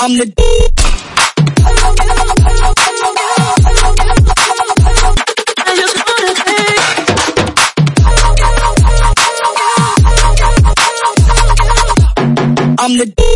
I'm the I'm the